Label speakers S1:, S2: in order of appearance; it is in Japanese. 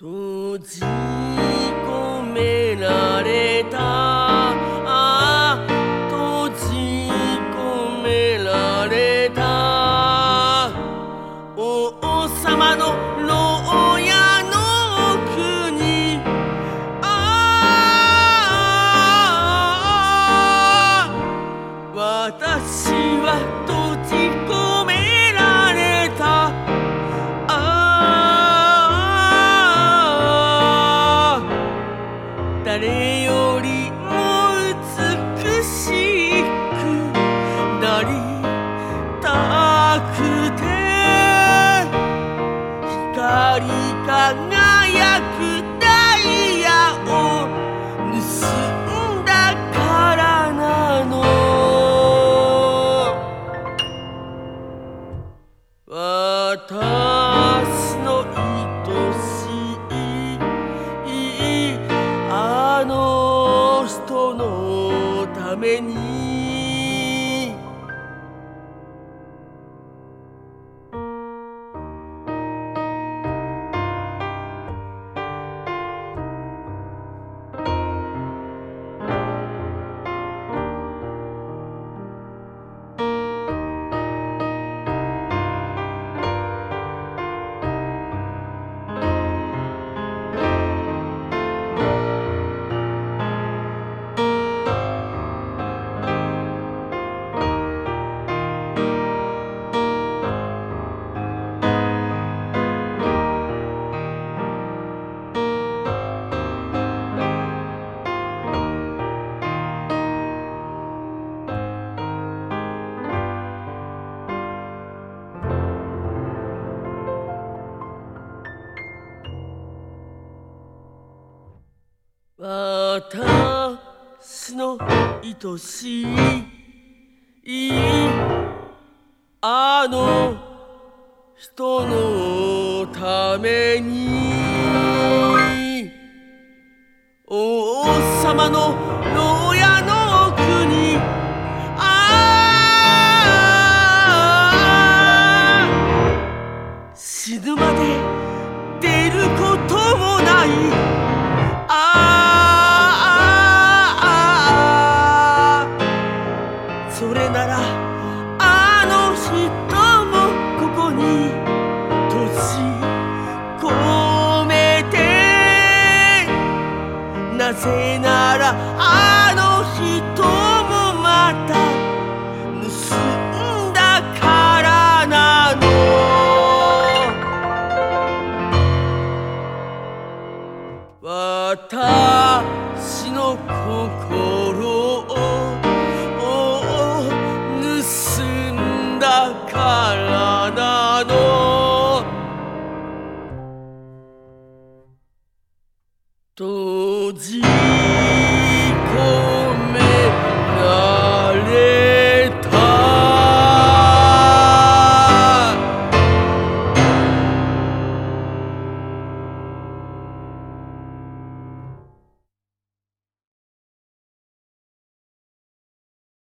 S1: 閉じ込められた。あ閉じ込められた。王様の誰よりも美しくなりたくて光り輝くダイヤを盗んだからなの私ため私の愛しいあの人のために。王様のなぜならあの人もまた盗んだからなの。私の心閉じ込